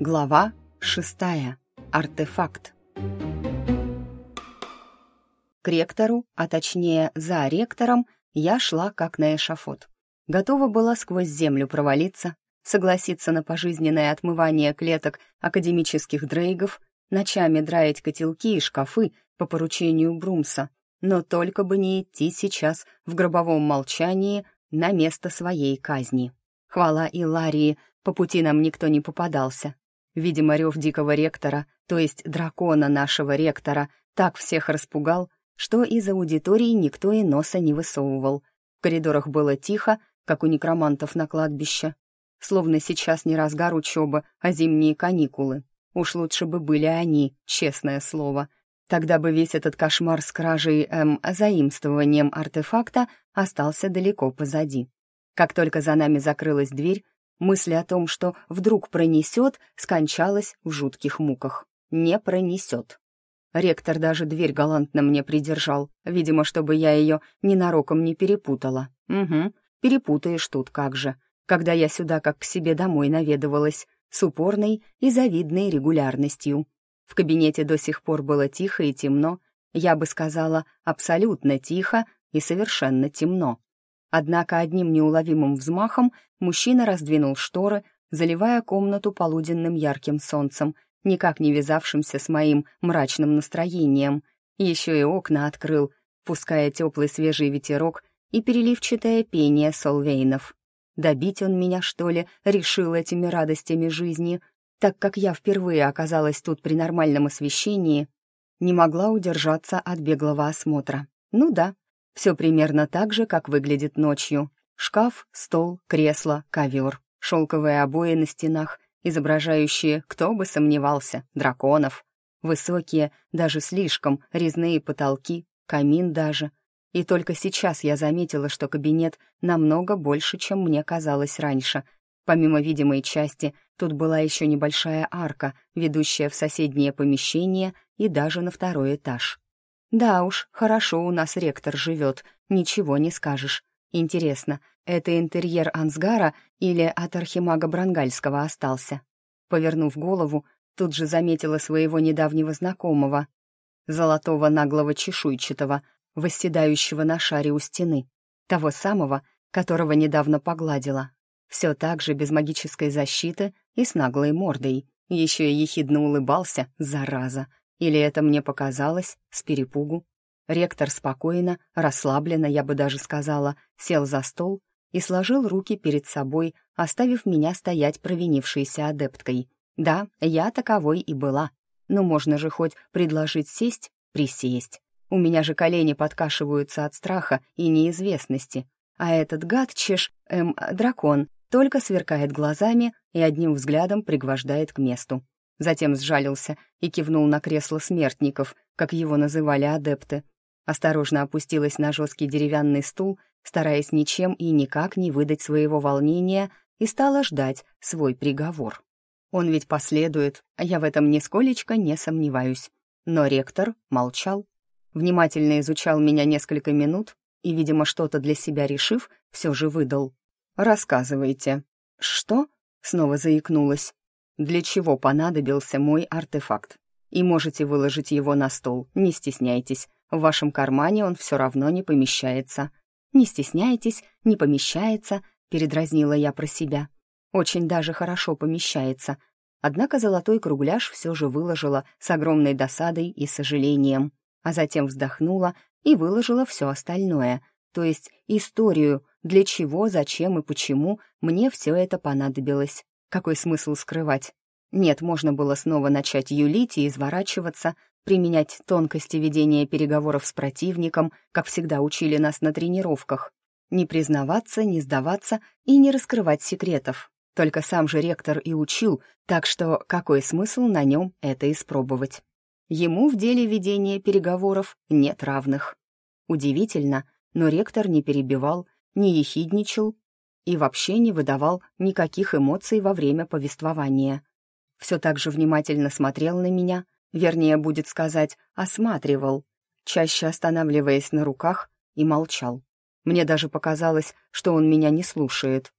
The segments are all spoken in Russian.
Глава шестая. Артефакт. К ректору, а точнее за ректором, я шла как на эшафот. Готова была сквозь землю провалиться, согласиться на пожизненное отмывание клеток академических дрейгов, ночами драить котелки и шкафы по поручению Брумса, но только бы не идти сейчас в гробовом молчании на место своей казни. Хвала Иларии, по пути нам никто не попадался. Видимо, рев дикого ректора, то есть дракона нашего ректора, так всех распугал, что из аудитории никто и носа не высовывал. В коридорах было тихо, как у некромантов на кладбище. Словно сейчас не разгар учебы, а зимние каникулы. Уж лучше бы были они, честное слово. Тогда бы весь этот кошмар с кражей, эм, заимствованием артефакта остался далеко позади. Как только за нами закрылась дверь, Мысль о том, что вдруг пронесет, скончалась в жутких муках. Не пронесет. Ректор даже дверь галантно мне придержал, видимо, чтобы я ее ненароком не перепутала. Угу, перепутаешь тут как же. Когда я сюда как к себе домой наведывалась, с упорной и завидной регулярностью. В кабинете до сих пор было тихо и темно, я бы сказала, абсолютно тихо и совершенно темно. Однако одним неуловимым взмахом мужчина раздвинул шторы, заливая комнату полуденным ярким солнцем, никак не вязавшимся с моим мрачным настроением. Еще и окна открыл, пуская теплый свежий ветерок и переливчатое пение солвейнов. Добить он меня, что ли, решил этими радостями жизни, так как я впервые оказалась тут при нормальном освещении, не могла удержаться от беглого осмотра. Ну да, все примерно так же, как выглядит ночью. Шкаф, стол, кресло, ковер, шелковые обои на стенах, изображающие, кто бы сомневался, драконов. Высокие, даже слишком, резные потолки, камин даже. И только сейчас я заметила, что кабинет намного больше, чем мне казалось раньше. Помимо видимой части, тут была еще небольшая арка, ведущая в соседнее помещение и даже на второй этаж. Да уж, хорошо у нас ректор живет, ничего не скажешь. Интересно, это интерьер Ансгара или от архимага Брангальского остался? Повернув голову, тут же заметила своего недавнего знакомого, золотого наглого чешуйчатого, восседающего на шаре у стены, того самого, которого недавно погладила. Все так же без магической защиты и с наглой мордой. Еще и ехидно улыбался, зараза. Или это мне показалось с перепугу? Ректор спокойно, расслабленно, я бы даже сказала, сел за стол и сложил руки перед собой, оставив меня стоять провинившейся адепткой. Да, я таковой и была. Но можно же хоть предложить сесть, присесть. У меня же колени подкашиваются от страха и неизвестности. А этот гад, чеш, эм, дракон, только сверкает глазами и одним взглядом пригвождает к месту затем сжалился и кивнул на кресло смертников, как его называли адепты. Осторожно опустилась на жесткий деревянный стул, стараясь ничем и никак не выдать своего волнения, и стала ждать свой приговор. Он ведь последует, а я в этом нисколечко не сомневаюсь. Но ректор молчал, внимательно изучал меня несколько минут и, видимо, что-то для себя решив, все же выдал. «Рассказывайте». «Что?» — снова заикнулась для чего понадобился мой артефакт. И можете выложить его на стол, не стесняйтесь. В вашем кармане он все равно не помещается. «Не стесняйтесь, не помещается», — передразнила я про себя. «Очень даже хорошо помещается». Однако золотой кругляш все же выложила с огромной досадой и сожалением, а затем вздохнула и выложила все остальное, то есть историю, для чего, зачем и почему мне все это понадобилось. Какой смысл скрывать? Нет, можно было снова начать юлить и изворачиваться, применять тонкости ведения переговоров с противником, как всегда учили нас на тренировках. Не признаваться, не сдаваться и не раскрывать секретов. Только сам же ректор и учил, так что какой смысл на нем это испробовать? Ему в деле ведения переговоров нет равных. Удивительно, но ректор не перебивал, не ехидничал, и вообще не выдавал никаких эмоций во время повествования. Все так же внимательно смотрел на меня, вернее, будет сказать, осматривал, чаще останавливаясь на руках и молчал. Мне даже показалось, что он меня не слушает.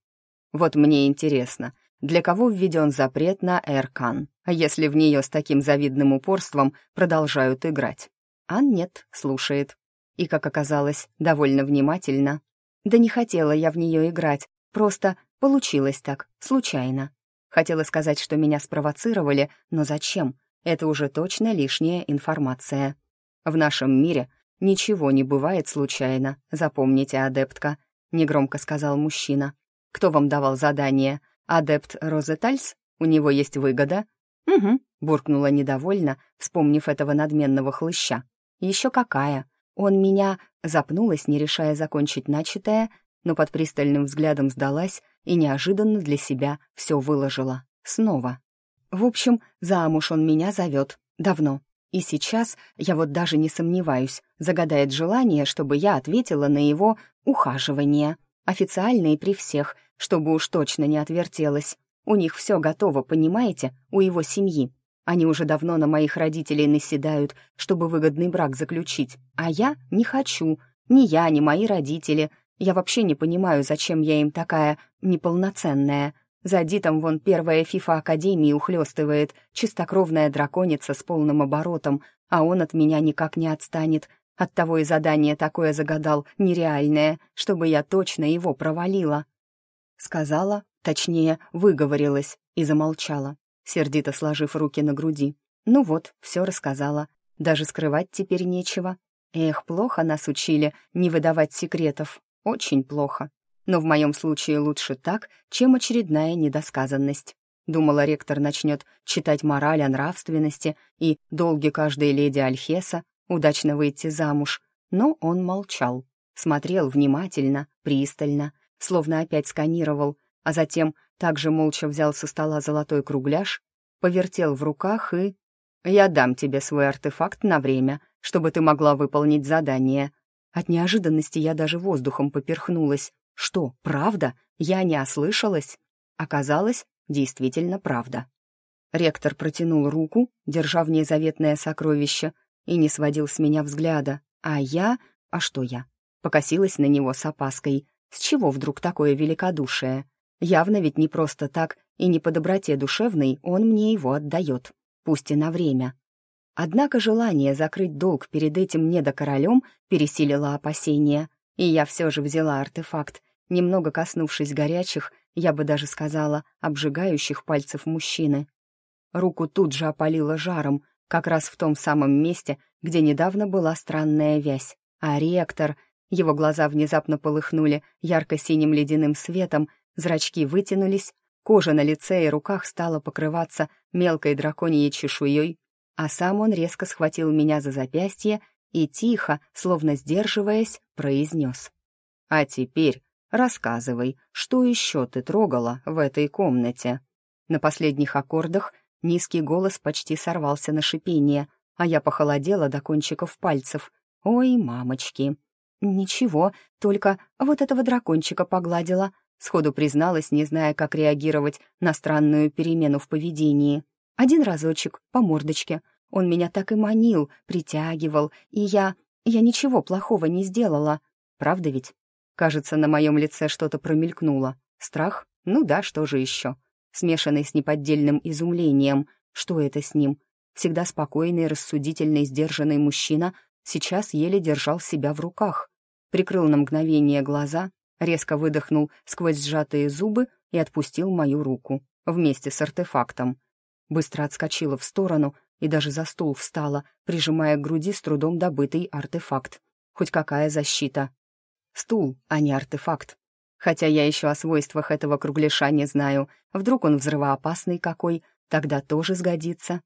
Вот мне интересно, для кого введен запрет на Эркан, если в нее с таким завидным упорством продолжают играть. Ан нет, слушает. И, как оказалось, довольно внимательно. Да не хотела я в нее играть, просто получилось так, случайно. Хотела сказать, что меня спровоцировали, но зачем? Это уже точно лишняя информация. В нашем мире ничего не бывает случайно, запомните, адептка, негромко сказал мужчина. Кто вам давал задание? Адепт Розетальс? У него есть выгода? Угу, буркнула недовольно, вспомнив этого надменного хлыща. Еще какая? Он меня запнулась, не решая закончить начатое, но под пристальным взглядом сдалась и неожиданно для себя все выложила. Снова. В общем, замуж он меня зовет. Давно. И сейчас, я вот даже не сомневаюсь, загадает желание, чтобы я ответила на его ухаживание. Официально и при всех, чтобы уж точно не отвертелась. У них все готово, понимаете, у его семьи. Они уже давно на моих родителей наседают, чтобы выгодный брак заключить. А я не хочу. Ни я, ни мои родители. Я вообще не понимаю, зачем я им такая неполноценная. За Дитом вон первая фифа Академии ухлёстывает, чистокровная драконица с полным оборотом, а он от меня никак не отстанет. Оттого и задание такое загадал, нереальное, чтобы я точно его провалила. Сказала, точнее, выговорилась и замолчала, сердито сложив руки на груди. Ну вот, все рассказала. Даже скрывать теперь нечего. Эх, плохо нас учили не выдавать секретов. Очень плохо. Но в моем случае лучше так, чем очередная недосказанность. Думала, ректор начнет читать мораль о нравственности и долги каждой леди Альхеса удачно выйти замуж, но он молчал, смотрел внимательно, пристально, словно опять сканировал, а затем также молча взял со стола золотой кругляш, повертел в руках и... «Я дам тебе свой артефакт на время, чтобы ты могла выполнить задание». От неожиданности я даже воздухом поперхнулась. Что, правда? Я не ослышалась? Оказалось, действительно правда. Ректор протянул руку, держа в ней заветное сокровище, и не сводил с меня взгляда. А я... А что я? Покосилась на него с опаской. С чего вдруг такое великодушие? Явно ведь не просто так, и не по доброте душевной он мне его отдает, пусть и на время. Однако желание закрыть долг перед этим недокоролем пересилило опасения, и я все же взяла артефакт, немного коснувшись горячих, я бы даже сказала, обжигающих пальцев мужчины. Руку тут же опалило жаром, как раз в том самом месте, где недавно была странная вязь. А ректор... Его глаза внезапно полыхнули ярко-синим ледяным светом, зрачки вытянулись, кожа на лице и руках стала покрываться мелкой драконьей чешуей, а сам он резко схватил меня за запястье и тихо, словно сдерживаясь, произнес. «А теперь рассказывай, что еще ты трогала в этой комнате?» На последних аккордах низкий голос почти сорвался на шипение, а я похолодела до кончиков пальцев. «Ой, мамочки!» «Ничего, только вот этого дракончика погладила», сходу призналась, не зная, как реагировать на странную перемену в поведении. Один разочек, по мордочке. Он меня так и манил, притягивал, и я... Я ничего плохого не сделала. Правда ведь? Кажется, на моем лице что-то промелькнуло. Страх? Ну да, что же еще? Смешанный с неподдельным изумлением. Что это с ним? Всегда спокойный, рассудительный, сдержанный мужчина сейчас еле держал себя в руках прикрыл на мгновение глаза, резко выдохнул сквозь сжатые зубы и отпустил мою руку вместе с артефактом. Быстро отскочила в сторону и даже за стул встала, прижимая к груди с трудом добытый артефакт. Хоть какая защита. Стул, а не артефакт. Хотя я еще о свойствах этого кругляша не знаю. Вдруг он взрывоопасный какой, тогда тоже сгодится.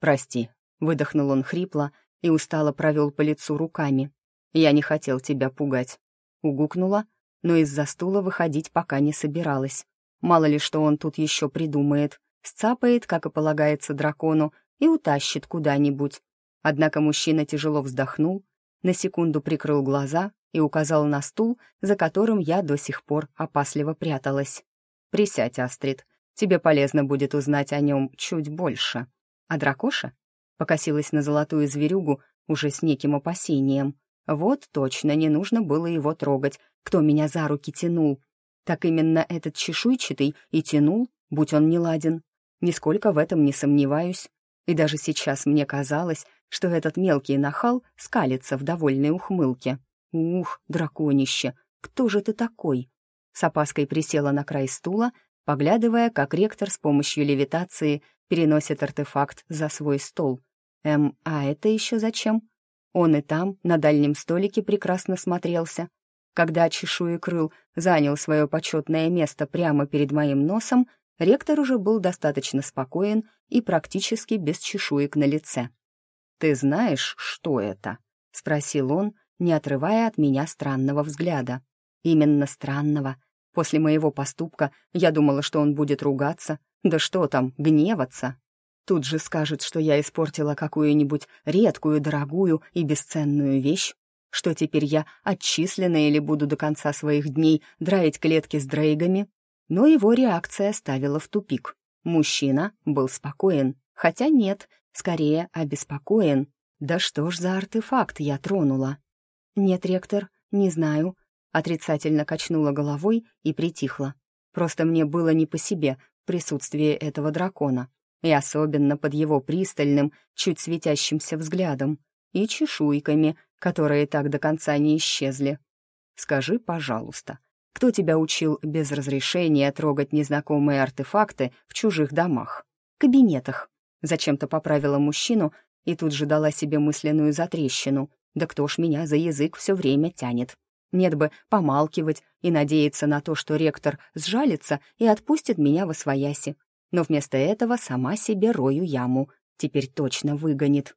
«Прости», — выдохнул он хрипло и устало провел по лицу руками. «Я не хотел тебя пугать». Угукнула, но из-за стула выходить пока не собиралась. Мало ли что он тут еще придумает. Сцапает, как и полагается дракону, и утащит куда-нибудь. Однако мужчина тяжело вздохнул, на секунду прикрыл глаза и указал на стул, за которым я до сих пор опасливо пряталась. «Присядь, Астрид, тебе полезно будет узнать о нем чуть больше». «А дракоша?» Покосилась на золотую зверюгу уже с неким опасением. Вот точно, не нужно было его трогать, кто меня за руки тянул. Так именно этот чешуйчатый и тянул, будь он не ладен. Нисколько в этом не сомневаюсь. И даже сейчас мне казалось, что этот мелкий нахал скалится в довольной ухмылке. «Ух, драконище, кто же ты такой?» С опаской присела на край стула, поглядывая, как ректор с помощью левитации переносит артефакт за свой стол. Эм, а это еще зачем? Он и там, на дальнем столике, прекрасно смотрелся. Когда чешуекрыл занял свое почетное место прямо перед моим носом, ректор уже был достаточно спокоен и практически без чешуек на лице. «Ты знаешь, что это?» — спросил он, не отрывая от меня странного взгляда. Именно странного. После моего поступка я думала, что он будет ругаться. Да что там, гневаться. Тут же скажет, что я испортила какую-нибудь редкую, дорогую и бесценную вещь, что теперь я отчислена или буду до конца своих дней драить клетки с дрейгами. Но его реакция ставила в тупик. Мужчина был спокоен, хотя нет, скорее обеспокоен. Да что ж за артефакт я тронула? Нет, ректор, не знаю. Отрицательно качнула головой и притихла. Просто мне было не по себе присутствие этого дракона, и особенно под его пристальным, чуть светящимся взглядом и чешуйками, которые так до конца не исчезли. «Скажи, пожалуйста, кто тебя учил без разрешения трогать незнакомые артефакты в чужих домах? Кабинетах. Зачем-то поправила мужчину и тут же дала себе мысленную затрещину. Да кто ж меня за язык все время тянет? Нет бы помалкивать и надеяться на то, что ректор сжалится и отпустит меня во свояси. Но вместо этого сама себе рою яму. Теперь точно выгонит.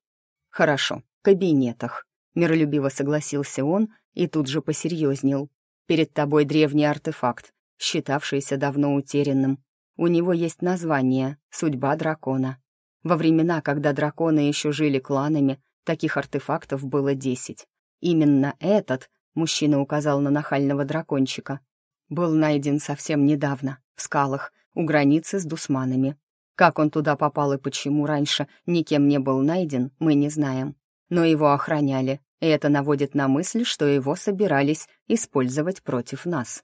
Хорошо, кабинетах. Миролюбиво согласился он и тут же посерьезнел. Перед тобой древний артефакт, считавшийся давно утерянным. У него есть название «Судьба дракона». Во времена, когда драконы еще жили кланами, таких артефактов было десять. Именно этот, мужчина указал на нахального дракончика, был найден совсем недавно, в скалах, у границы с дусманами. Как он туда попал и почему раньше никем не был найден, мы не знаем. Но его охраняли, и это наводит на мысль, что его собирались использовать против нас.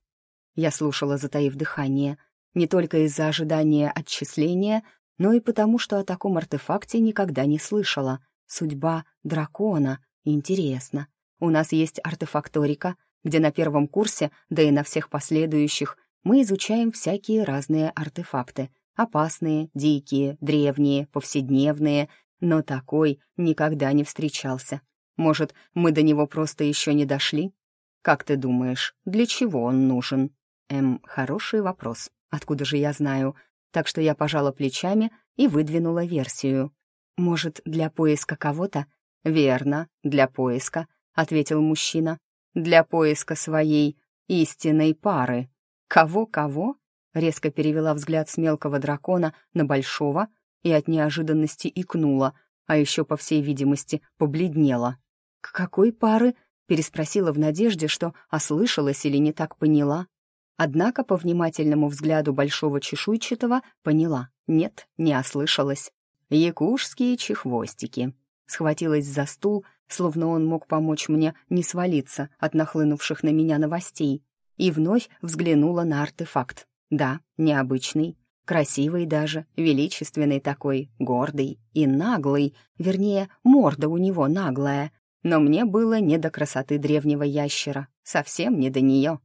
Я слушала, затаив дыхание, не только из-за ожидания отчисления, но и потому, что о таком артефакте никогда не слышала. Судьба дракона. Интересно. У нас есть артефакторика, где на первом курсе, да и на всех последующих, мы изучаем всякие разные артефакты. Опасные, дикие, древние, повседневные, но такой никогда не встречался. Может, мы до него просто еще не дошли? Как ты думаешь, для чего он нужен? Эм, хороший вопрос. Откуда же я знаю? Так что я пожала плечами и выдвинула версию. Может, для поиска кого-то? Верно, для поиска, ответил мужчина. Для поиска своей истинной пары. Кого-кого? Резко перевела взгляд с мелкого дракона на большого и от неожиданности икнула, а еще, по всей видимости, побледнела. «К какой пары?» — переспросила в надежде, что ослышалась или не так поняла. Однако по внимательному взгляду большого чешуйчатого поняла. Нет, не ослышалась. «Якушские чехвостики». Схватилась за стул, словно он мог помочь мне не свалиться от нахлынувших на меня новостей, и вновь взглянула на артефакт. Да, необычный, красивый даже, величественный такой, гордый и наглый, вернее, морда у него наглая, но мне было не до красоты древнего ящера, совсем не до нее.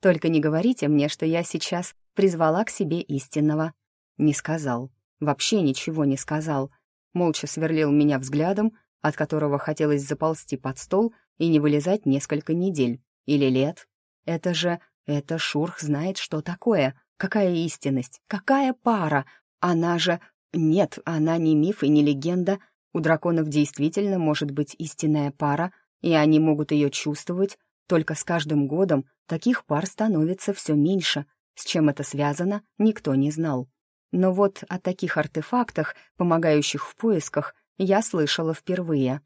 Только не говорите мне, что я сейчас призвала к себе истинного. Не сказал, вообще ничего не сказал. Молча сверлил меня взглядом, от которого хотелось заползти под стол и не вылезать несколько недель или лет. Это же, это Шурх знает, что такое. Какая истинность, какая пара. Она же... Нет, она не миф и не легенда, у драконов действительно может быть истинная пара, и они могут ее чувствовать, только с каждым годом таких пар становится все меньше. С чем это связано, никто не знал. Но вот о таких артефактах, помогающих в поисках, я слышала впервые.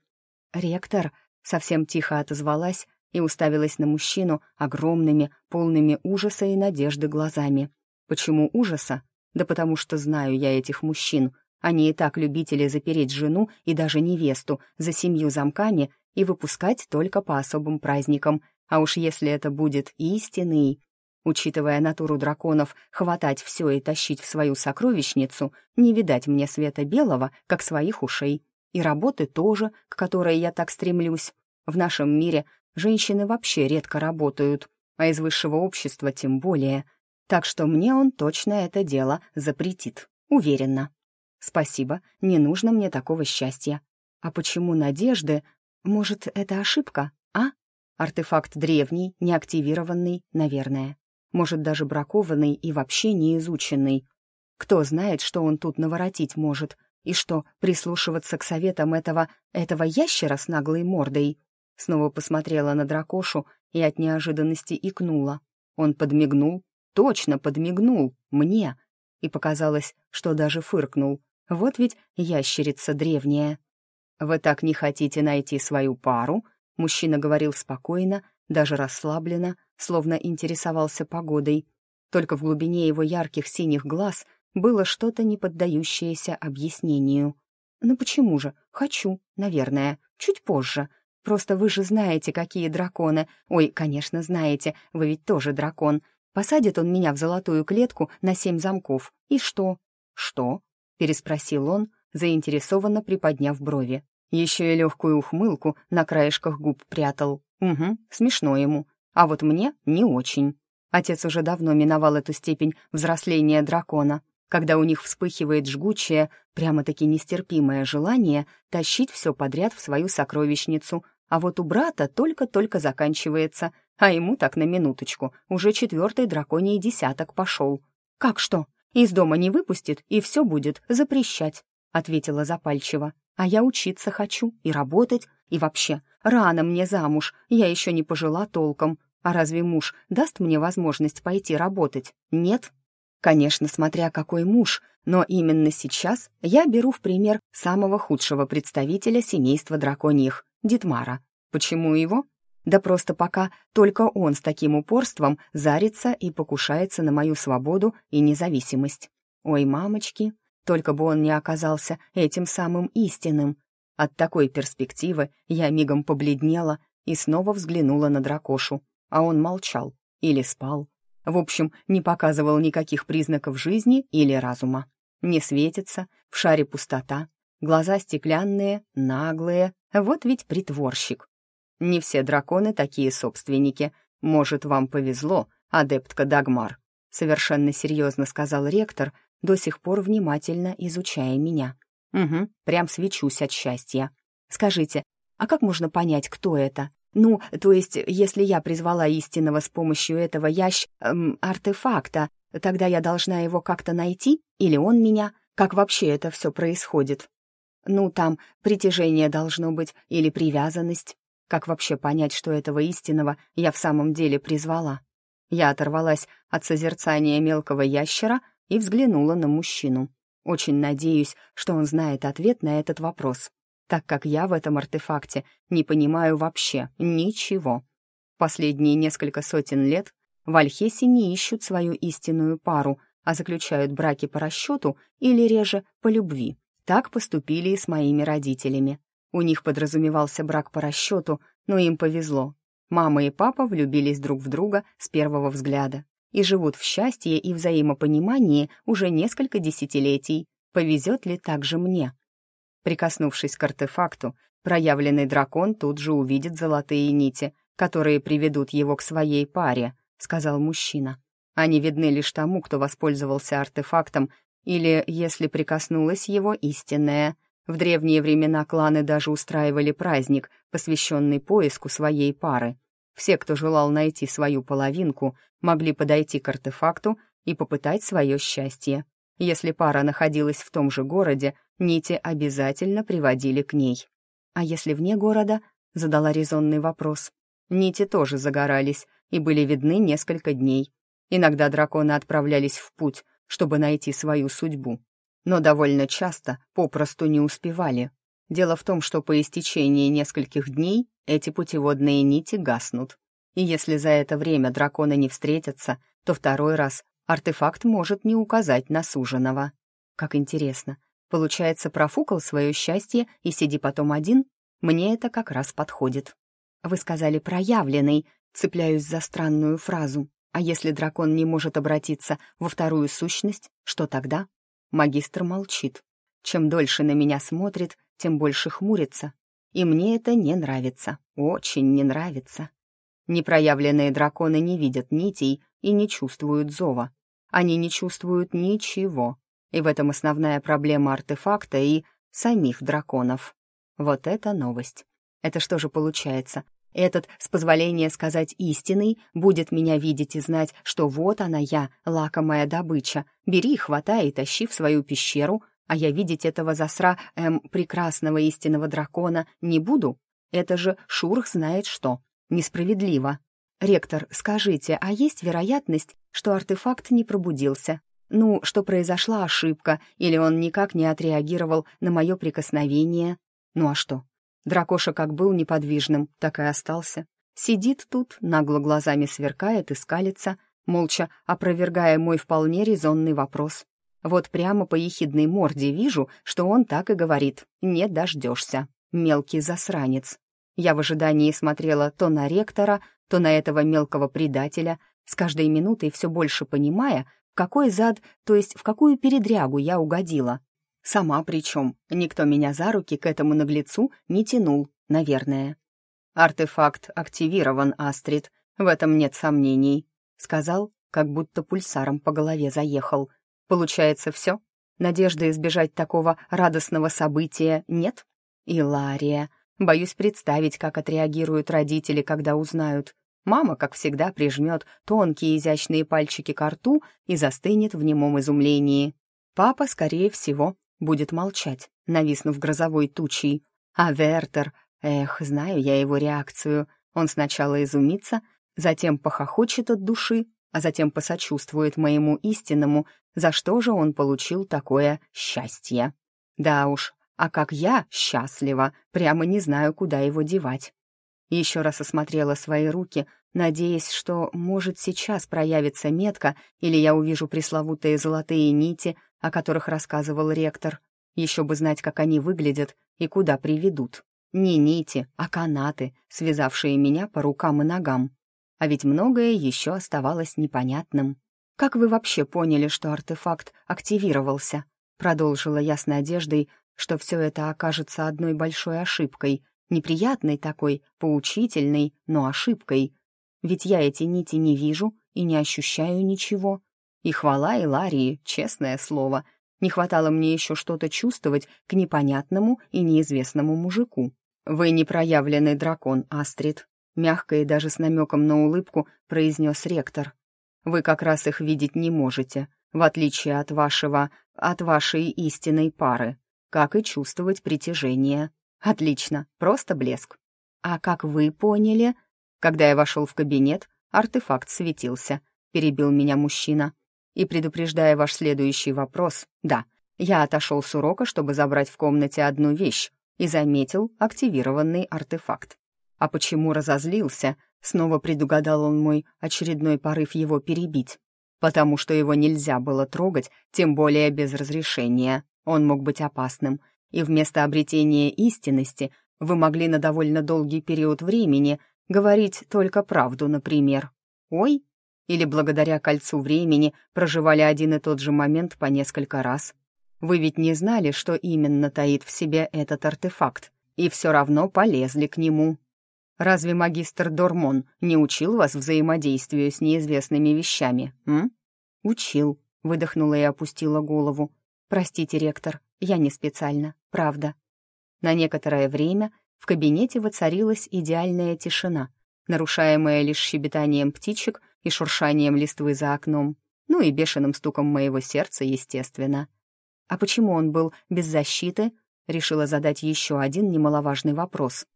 «Ректор», — совсем тихо отозвалась и уставилась на мужчину огромными, полными ужаса и надежды глазами. Почему ужаса? Да потому что знаю я этих мужчин — они и так любители запереть жену и даже невесту за семью замками и выпускать только по особым праздникам, а уж если это будет истинный... Учитывая натуру драконов, хватать все и тащить в свою сокровищницу, не видать мне света белого, как своих ушей. И работы тоже, к которой я так стремлюсь. В нашем мире женщины вообще редко работают, а из высшего общества тем более. Так что мне он точно это дело запретит. Уверена. Спасибо, не нужно мне такого счастья. А почему надежды? Может, это ошибка, а? Артефакт древний, неактивированный, наверное. Может, даже бракованный и вообще не изученный. Кто знает, что он тут наворотить может? И что, прислушиваться к советам этого... этого ящера с наглой мордой? Снова посмотрела на дракошу и от неожиданности икнула. Он подмигнул, точно подмигнул, мне. И показалось, что даже фыркнул. Вот ведь ящерица древняя. «Вы так не хотите найти свою пару?» Мужчина говорил спокойно, даже расслабленно, словно интересовался погодой. Только в глубине его ярких синих глаз было что-то не поддающееся объяснению. «Ну почему же? Хочу, наверное, чуть позже. Просто вы же знаете, какие драконы. Ой, конечно, знаете, вы ведь тоже дракон. Посадит он меня в золотую клетку на семь замков. И что?» «Что?» — переспросил он, заинтересованно приподняв брови. Еще и легкую ухмылку на краешках губ прятал. Угу, смешно ему. А вот мне не очень. Отец уже давно миновал эту степень взросления дракона, когда у них вспыхивает жгучее, прямо-таки нестерпимое желание тащить все подряд в свою сокровищницу, а вот у брата только-только заканчивается, а ему так на минуточку, уже четвертый драконий десяток пошел. «Как что? Из дома не выпустит, и все будет запрещать», — ответила запальчиво. «А я учиться хочу и работать, и вообще, рано мне замуж, я еще не пожила толком. А разве муж даст мне возможность пойти работать? Нет? Конечно, смотря какой муж, но именно сейчас я беру в пример самого худшего представителя семейства драконьих — Дитмара. Почему его? Да просто пока только он с таким упорством зарится и покушается на мою свободу и независимость. Ой, мамочки, только бы он не оказался этим самым истинным, от такой перспективы я мигом побледнела и снова взглянула на дракошу, а он молчал или спал. В общем, не показывал никаких признаков жизни или разума. Не светится, в шаре пустота, глаза стеклянные, наглые, вот ведь притворщик. Не все драконы такие собственники. Может, вам повезло, адептка Дагмар, совершенно серьезно сказал ректор, до сих пор внимательно изучая меня. «Угу, прям свечусь от счастья. Скажите, а как можно понять, кто это? Ну, то есть, если я призвала истинного с помощью этого ящ... Эм, артефакта, тогда я должна его как-то найти? Или он меня? Как вообще это все происходит? Ну, там притяжение должно быть или привязанность. Как вообще понять, что этого истинного я в самом деле призвала? Я оторвалась от созерцания мелкого ящера и взглянула на мужчину. Очень надеюсь, что он знает ответ на этот вопрос, так как я в этом артефакте не понимаю вообще ничего. Последние несколько сотен лет в Альхесе не ищут свою истинную пару, а заключают браки по расчету или реже по любви. Так поступили и с моими родителями. У них подразумевался брак по расчету, но им повезло. Мама и папа влюбились друг в друга с первого взгляда и живут в счастье и взаимопонимании уже несколько десятилетий. Повезет ли также мне? Прикоснувшись к артефакту, проявленный дракон тут же увидит золотые нити, которые приведут его к своей паре, сказал мужчина. Они видны лишь тому, кто воспользовался артефактом, или если прикоснулась его истинная. В древние времена кланы даже устраивали праздник, посвященный поиску своей пары. Все, кто желал найти свою половинку, могли подойти к артефакту и попытать свое счастье. Если пара находилась в том же городе, нити обязательно приводили к ней. А если вне города, задала резонный вопрос. Нити тоже загорались и были видны несколько дней. Иногда драконы отправлялись в путь, чтобы найти свою судьбу. Но довольно часто попросту не успевали. Дело в том, что по истечении нескольких дней эти путеводные нити гаснут. И если за это время драконы не встретятся, то второй раз артефакт может не указать на суженого. Как интересно. Получается, профукал свое счастье и сиди потом один? Мне это как раз подходит. Вы сказали «проявленный», цепляюсь за странную фразу. А если дракон не может обратиться во вторую сущность, что тогда? Магистр молчит. Чем дольше на меня смотрит, тем больше хмурится. И мне это не нравится, очень не нравится. Непроявленные драконы не видят нитей и не чувствуют зова. Они не чувствуют ничего. И в этом основная проблема артефакта и самих драконов. Вот это новость. Это что же получается? Этот, с позволения сказать истинный, будет меня видеть и знать, что вот она я, лакомая добыча. Бери, хватай и тащи в свою пещеру, а я видеть этого засра, эм, прекрасного истинного дракона не буду? Это же Шурх знает что. Несправедливо. Ректор, скажите, а есть вероятность, что артефакт не пробудился? Ну, что произошла ошибка, или он никак не отреагировал на мое прикосновение? Ну а что? Дракоша как был неподвижным, так и остался. Сидит тут, нагло глазами сверкает и скалится, молча опровергая мой вполне резонный вопрос. Вот прямо по ехидной морде вижу, что он так и говорит «не дождешься». Мелкий засранец. Я в ожидании смотрела то на ректора, то на этого мелкого предателя, с каждой минутой все больше понимая, в какой зад, то есть в какую передрягу я угодила. Сама причем. Никто меня за руки к этому наглецу не тянул, наверное. «Артефакт активирован, Астрид, в этом нет сомнений», — сказал, как будто пульсаром по голове заехал. «Получается все? Надежды избежать такого радостного события нет? Илария. Боюсь представить, как отреагируют родители, когда узнают. Мама, как всегда, прижмет тонкие изящные пальчики к рту и застынет в немом изумлении. Папа, скорее всего, будет молчать, нависнув грозовой тучей. А Вертер, эх, знаю я его реакцию. Он сначала изумится, затем похохочет от души, а затем посочувствует моему истинному, за что же он получил такое счастье. Да уж, а как я счастлива, прямо не знаю, куда его девать. Еще раз осмотрела свои руки, надеясь, что, может, сейчас проявится метка, или я увижу пресловутые золотые нити, о которых рассказывал ректор. Еще бы знать, как они выглядят и куда приведут. Не нити, а канаты, связавшие меня по рукам и ногам. А ведь многое еще оставалось непонятным. «Как вы вообще поняли, что артефакт активировался?» Продолжила я с надеждой, что все это окажется одной большой ошибкой, неприятной такой, поучительной, но ошибкой. Ведь я эти нити не вижу и не ощущаю ничего. И хвала Иларии, честное слово, не хватало мне еще что-то чувствовать к непонятному и неизвестному мужику. «Вы непроявленный дракон, Астрид», — мягко и даже с намеком на улыбку произнес ректор. «Вы как раз их видеть не можете, в отличие от вашего, от вашей истинной пары, как и чувствовать притяжение. Отлично, просто блеск. А как вы поняли? Когда я вошел в кабинет, артефакт светился, перебил меня мужчина. И предупреждая ваш следующий вопрос, да, я отошел с урока, чтобы забрать в комнате одну вещь, и заметил активированный артефакт. А почему разозлился? Снова предугадал он мой очередной порыв его перебить. Потому что его нельзя было трогать, тем более без разрешения. Он мог быть опасным, и вместо обретения истинности вы могли на довольно долгий период времени говорить только правду, например. «Ой!» Или благодаря кольцу времени проживали один и тот же момент по несколько раз. Вы ведь не знали, что именно таит в себе этот артефакт, и все равно полезли к нему. Разве магистр Дормон не учил вас взаимодействию с неизвестными вещами, м? Учил, выдохнула и опустила голову. Простите, ректор, я не специально, правда. На некоторое время в кабинете воцарилась идеальная тишина, нарушаемая лишь щебетанием птичек и шуршанием листвы за окном, ну и бешеным стуком моего сердца, естественно. А почему он был без защиты? Решила задать еще один немаловажный вопрос.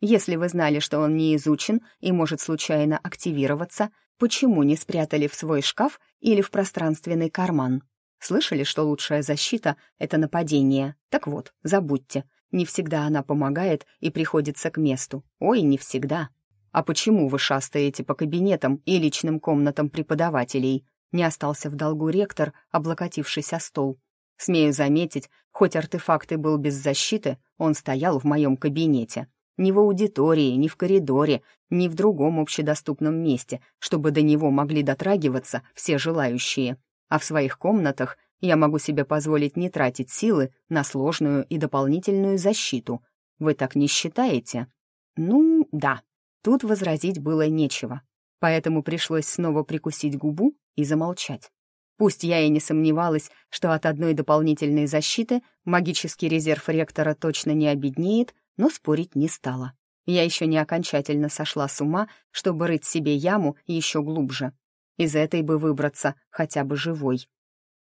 Если вы знали, что он не изучен и может случайно активироваться, почему не спрятали в свой шкаф или в пространственный карман? Слышали, что лучшая защита — это нападение? Так вот, забудьте. Не всегда она помогает и приходится к месту. Ой, не всегда. А почему вы шастаете по кабинетам и личным комнатам преподавателей? Не остался в долгу ректор, облокотившись о стол. Смею заметить, хоть артефакт и был без защиты, он стоял в моем кабинете. Ни в аудитории, ни в коридоре, ни в другом общедоступном месте, чтобы до него могли дотрагиваться все желающие. А в своих комнатах я могу себе позволить не тратить силы на сложную и дополнительную защиту. Вы так не считаете? Ну, да. Тут возразить было нечего. Поэтому пришлось снова прикусить губу и замолчать. Пусть я и не сомневалась, что от одной дополнительной защиты магический резерв ректора точно не обеднеет, но спорить не стала. Я еще не окончательно сошла с ума, чтобы рыть себе яму еще глубже. Из этой бы выбраться хотя бы живой.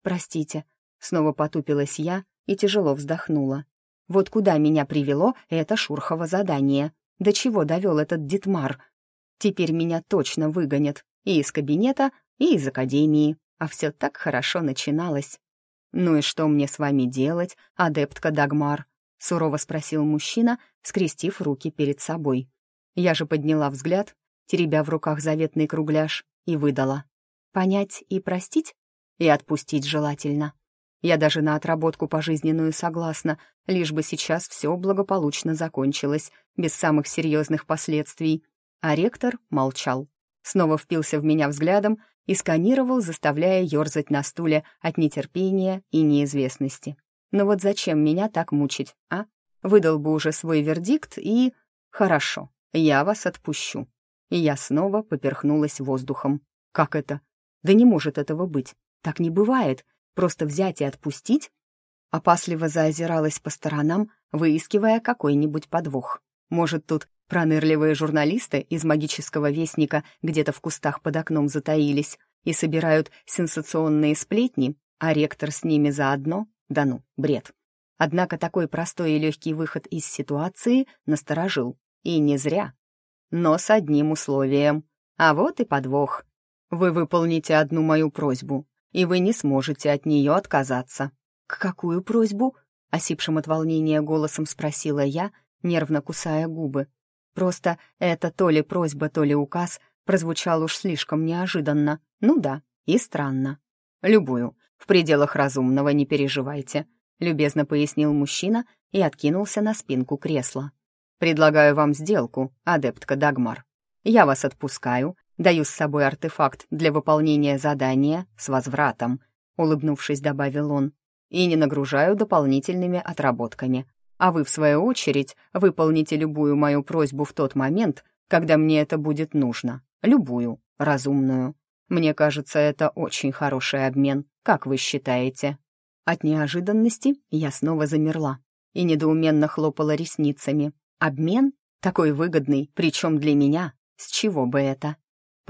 «Простите», — снова потупилась я и тяжело вздохнула. «Вот куда меня привело это Шурхово задание? До чего довел этот Дитмар? Теперь меня точно выгонят и из кабинета, и из академии, а все так хорошо начиналось. «Ну и что мне с вами делать, адептка Дагмар?» — сурово спросил мужчина, скрестив руки перед собой. Я же подняла взгляд, теребя в руках заветный кругляш, и выдала. «Понять и простить? И отпустить желательно. Я даже на отработку пожизненную согласна, лишь бы сейчас все благополучно закончилось, без самых серьезных последствий». А ректор молчал. Снова впился в меня взглядом и сканировал, заставляя ерзать на стуле от нетерпения и неизвестности. Но вот зачем меня так мучить, а? Выдал бы уже свой вердикт и... Хорошо, я вас отпущу. И я снова поперхнулась воздухом. Как это? Да не может этого быть. Так не бывает. Просто взять и отпустить? Опасливо заозиралась по сторонам, выискивая какой-нибудь подвох. Может, тут пронырливые журналисты из магического вестника где-то в кустах под окном затаились и собирают сенсационные сплетни, а ректор с ними заодно? Да ну, бред. Однако такой простой и легкий выход из ситуации насторожил. И не зря. Но с одним условием. А вот и подвох. Вы выполните одну мою просьбу, и вы не сможете от нее отказаться. «К какую просьбу?» — осипшим от волнения голосом спросила я, нервно кусая губы. Просто это то ли просьба, то ли указ прозвучал уж слишком неожиданно. Ну да, и странно. Любую, в пределах разумного не переживайте», — любезно пояснил мужчина и откинулся на спинку кресла. «Предлагаю вам сделку, адептка Дагмар. Я вас отпускаю, даю с собой артефакт для выполнения задания с возвратом», — улыбнувшись, добавил он, «и не нагружаю дополнительными отработками. А вы, в свою очередь, выполните любую мою просьбу в тот момент, когда мне это будет нужно. Любую, разумную. Мне кажется, это очень хороший обмен. Как вы считаете?» От неожиданности я снова замерла и недоуменно хлопала ресницами. «Обмен? Такой выгодный, причем для меня. С чего бы это?»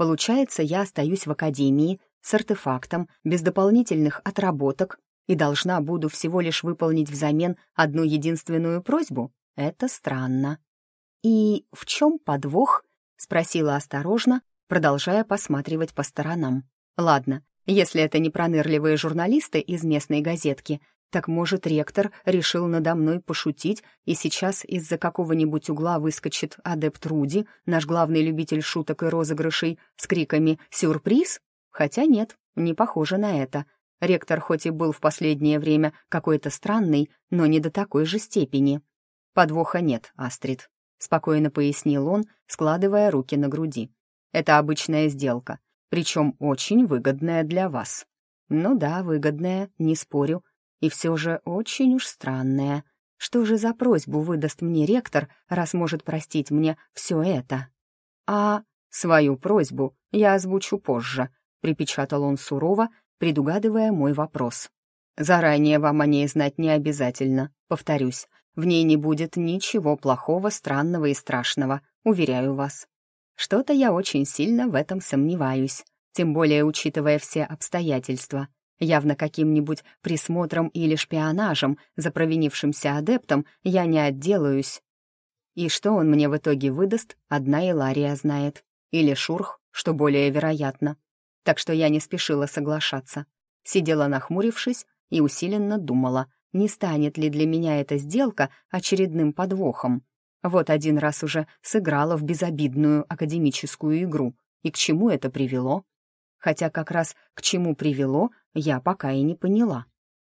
Получается, я остаюсь в академии с артефактом, без дополнительных отработок, и должна буду всего лишь выполнить взамен одну единственную просьбу? Это странно. «И в чем подвох?» — спросила осторожно, продолжая посматривать по сторонам. «Ладно, если это не пронырливые журналисты из местной газетки, так, может, ректор решил надо мной пошутить, и сейчас из-за какого-нибудь угла выскочит адепт Руди, наш главный любитель шуток и розыгрышей, с криками «Сюрприз?» Хотя нет, не похоже на это. Ректор хоть и был в последнее время какой-то странный, но не до такой же степени. «Подвоха нет, Астрид», — спокойно пояснил он, складывая руки на груди. Это обычная сделка, причем очень выгодная для вас. Ну да, выгодная, не спорю. И все же очень уж странная. Что же за просьбу выдаст мне ректор, раз может простить мне все это? А свою просьбу я озвучу позже, припечатал он сурово, предугадывая мой вопрос. Заранее вам о ней знать не обязательно, повторюсь. В ней не будет ничего плохого, странного и страшного, уверяю вас. Что-то я очень сильно в этом сомневаюсь, тем более учитывая все обстоятельства. Явно каким-нибудь присмотром или шпионажем за провинившимся адептом я не отделаюсь. И что он мне в итоге выдаст, одна Илария знает. Или Шурх, что более вероятно. Так что я не спешила соглашаться. Сидела нахмурившись и усиленно думала, не станет ли для меня эта сделка очередным подвохом. Вот один раз уже сыграла в безобидную академическую игру. И к чему это привело? Хотя как раз к чему привело, я пока и не поняла.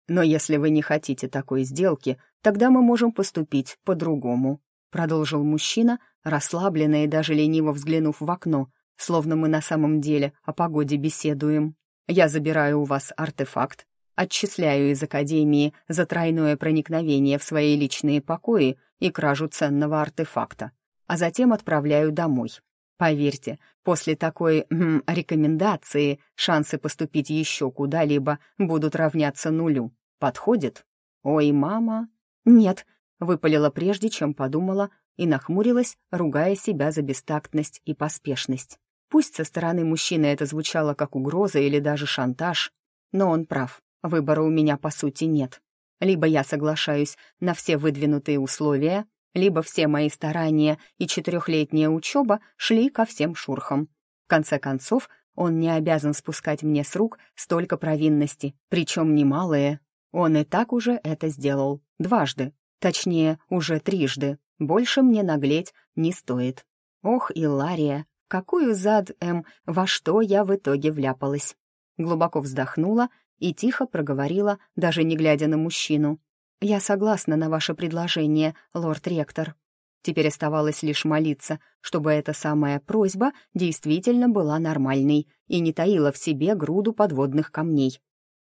Но если вы не хотите такой сделки, тогда мы можем поступить по-другому. продолжил мужчина, расслабленно и даже лениво взглянув в окно, словно мы на самом деле о погоде беседуем. «Я забираю у вас артефакт, отчисляю из Академии за тройное проникновение в свои личные покои и кражу ценного артефакта, а затем отправляю домой. Поверьте, после такой м, рекомендации шансы поступить еще куда-либо будут равняться нулю. Подходит? Ой, мама. Нет, выпалила прежде, чем подумала, и нахмурилась, ругая себя за бестактность и поспешность. Пусть со стороны мужчины это звучало как угроза или даже шантаж, но он прав, выбора у меня по сути нет. Либо я соглашаюсь на все выдвинутые условия, либо все мои старания и четырехлетняя учеба шли ко всем шурхам. В конце концов, он не обязан спускать мне с рук столько провинности, причем немалые. Он и так уже это сделал. Дважды. Точнее, уже трижды. Больше мне наглеть не стоит. Ох, Илария, какую зад, эм, во что я в итоге вляпалась. Глубоко вздохнула и тихо проговорила, даже не глядя на мужчину. «Я согласна на ваше предложение, лорд-ректор». Теперь оставалось лишь молиться, чтобы эта самая просьба действительно была нормальной и не таила в себе груду подводных камней.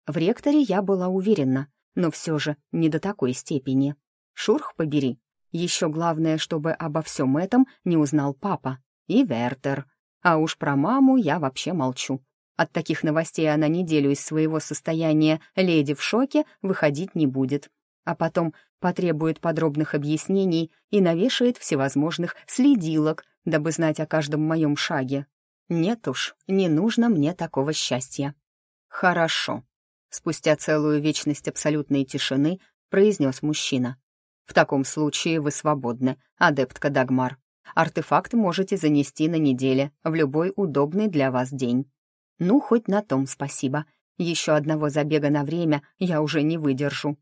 В ректоре я была уверена, но все же не до такой степени. Шурх побери. Еще главное, чтобы обо всем этом не узнал папа и Вертер. А уж про маму я вообще молчу. От таких новостей она неделю из своего состояния леди в шоке выходить не будет а потом потребует подробных объяснений и навешает всевозможных следилок, дабы знать о каждом моем шаге. Нет уж, не нужно мне такого счастья. Хорошо. Спустя целую вечность абсолютной тишины произнес мужчина. В таком случае вы свободны, адептка Дагмар. Артефакт можете занести на неделе, в любой удобный для вас день. Ну, хоть на том спасибо. Еще одного забега на время я уже не выдержу.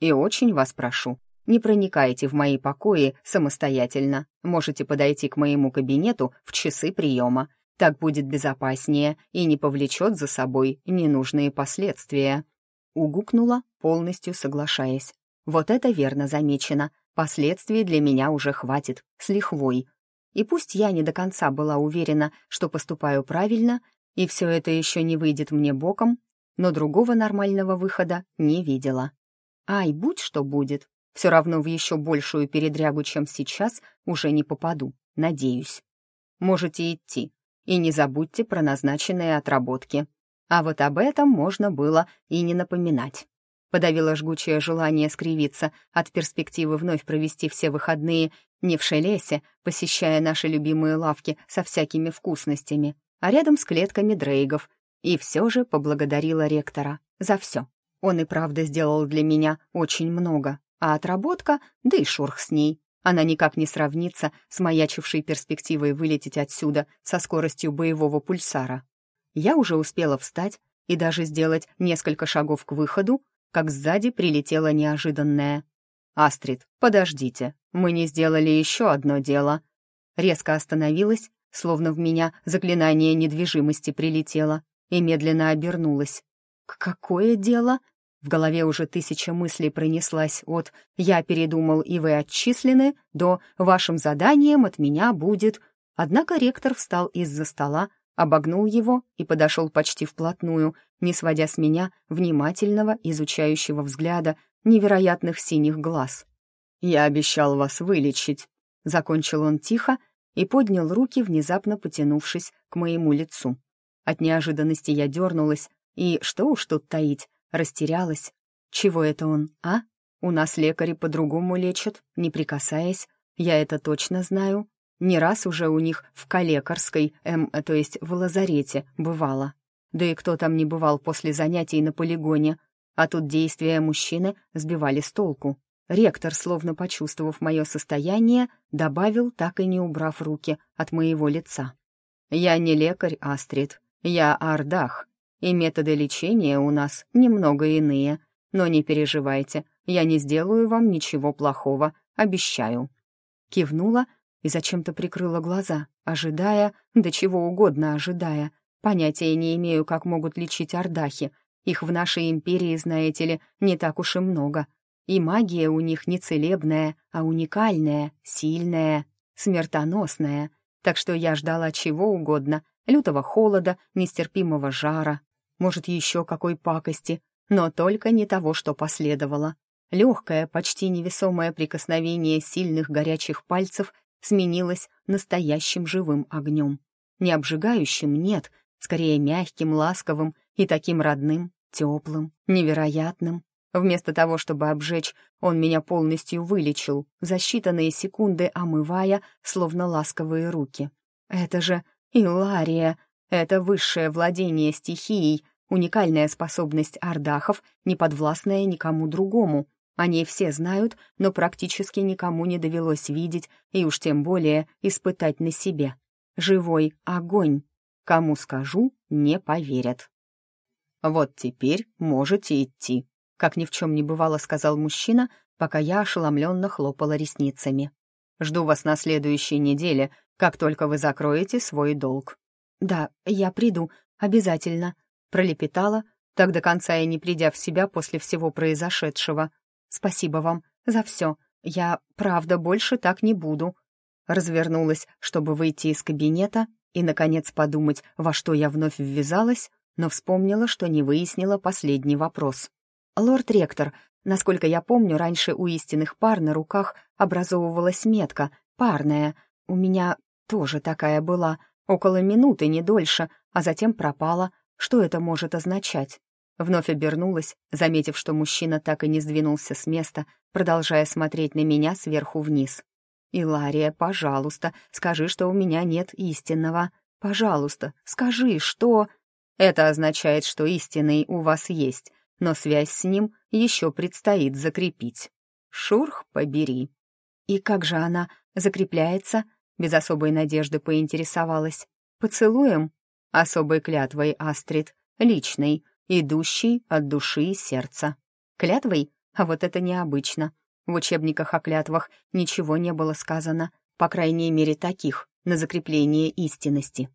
И очень вас прошу, не проникайте в мои покои самостоятельно. Можете подойти к моему кабинету в часы приема. Так будет безопаснее и не повлечет за собой ненужные последствия». Угукнула, полностью соглашаясь. «Вот это верно замечено. Последствий для меня уже хватит, с лихвой. И пусть я не до конца была уверена, что поступаю правильно, и все это еще не выйдет мне боком, но другого нормального выхода не видела. Ай, будь что будет, все равно в еще большую передрягу, чем сейчас, уже не попаду, надеюсь. Можете идти, и не забудьте про назначенные отработки. А вот об этом можно было и не напоминать. Подавила жгучее желание скривиться от перспективы вновь провести все выходные не в Шелесе, посещая наши любимые лавки со всякими вкусностями, а рядом с клетками дрейгов, и все же поблагодарила ректора за все. Он и правда сделал для меня очень много, а отработка, да и шурх с ней. Она никак не сравнится с маячившей перспективой вылететь отсюда со скоростью боевого пульсара. Я уже успела встать и даже сделать несколько шагов к выходу, как сзади прилетело неожиданное. «Астрид, подождите, мы не сделали еще одно дело». Резко остановилась, словно в меня заклинание недвижимости прилетело, и медленно обернулась. «Какое дело?» В голове уже тысяча мыслей пронеслась от «я передумал, и вы отчислены» до «вашим заданием от меня будет». Однако ректор встал из-за стола, обогнул его и подошел почти вплотную, не сводя с меня внимательного, изучающего взгляда невероятных синих глаз. «Я обещал вас вылечить», — закончил он тихо и поднял руки, внезапно потянувшись к моему лицу. От неожиданности я дернулась, и что уж тут таить, растерялась. Чего это он, а? У нас лекари по-другому лечат, не прикасаясь. Я это точно знаю. Не раз уже у них в калекарской, эм, то есть в лазарете, бывало. Да и кто там не бывал после занятий на полигоне. А тут действия мужчины сбивали с толку. Ректор, словно почувствовав мое состояние, добавил, так и не убрав руки от моего лица. «Я не лекарь, Астрид. Я Ардах, и методы лечения у нас немного иные. Но не переживайте, я не сделаю вам ничего плохого, обещаю». Кивнула и зачем-то прикрыла глаза, ожидая, да чего угодно ожидая. Понятия не имею, как могут лечить ардахи. Их в нашей империи, знаете ли, не так уж и много. И магия у них не целебная, а уникальная, сильная, смертоносная. Так что я ждала чего угодно — лютого холода, нестерпимого жара, может, еще какой пакости, но только не того, что последовало. Легкое, почти невесомое прикосновение сильных горячих пальцев сменилось настоящим живым огнем. Не обжигающим, нет, скорее мягким, ласковым и таким родным, теплым, невероятным. Вместо того, чтобы обжечь, он меня полностью вылечил, за считанные секунды омывая, словно ласковые руки. Это же Илария, это высшее владение стихией, уникальная способность ардахов, не подвластная никому другому. О ней все знают, но практически никому не довелось видеть и уж тем более испытать на себе. Живой огонь. Кому скажу, не поверят. «Вот теперь можете идти», — как ни в чем не бывало, сказал мужчина, пока я ошеломленно хлопала ресницами. «Жду вас на следующей неделе, как только вы закроете свой долг». «Да, я приду, обязательно», — пролепетала, так до конца и не придя в себя после всего произошедшего. «Спасибо вам за все. Я, правда, больше так не буду». Развернулась, чтобы выйти из кабинета и, наконец, подумать, во что я вновь ввязалась, но вспомнила, что не выяснила последний вопрос. «Лорд-ректор, насколько я помню, раньше у истинных пар на руках образовывалась метка, парная. У меня тоже такая была, около минуты, не дольше, а затем пропала. Что это может означать? Вновь обернулась, заметив, что мужчина так и не сдвинулся с места, продолжая смотреть на меня сверху вниз. «Илария, пожалуйста, скажи, что у меня нет истинного. Пожалуйста, скажи, что...» «Это означает, что истинный у вас есть, но связь с ним еще предстоит закрепить. Шурх побери». «И как же она закрепляется?» Без особой надежды поинтересовалась. «Поцелуем?» Особой клятвой, Астрид, личной, идущей от души и сердца. Клятвой? А вот это необычно. В учебниках о клятвах ничего не было сказано, по крайней мере таких, на закрепление истинности.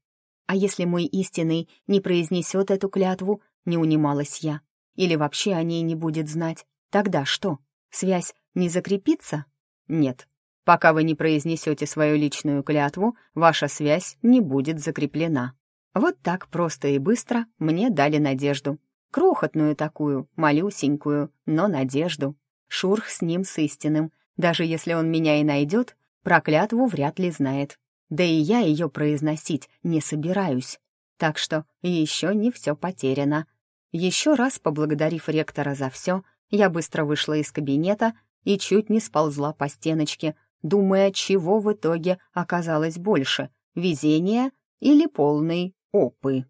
А если мой истинный не произнесет эту клятву, не унималась я, или вообще о ней не будет знать, тогда что, связь не закрепится? Нет, Пока вы не произнесете свою личную клятву, ваша связь не будет закреплена. Вот так просто и быстро мне дали надежду. Крохотную такую, малюсенькую, но надежду. Шурх с ним с истинным. Даже если он меня и найдет, про клятву вряд ли знает. Да и я ее произносить не собираюсь. Так что еще не все потеряно. Еще раз поблагодарив ректора за все, я быстро вышла из кабинета и чуть не сползла по стеночке, думая, чего в итоге оказалось больше — везение или полный опы.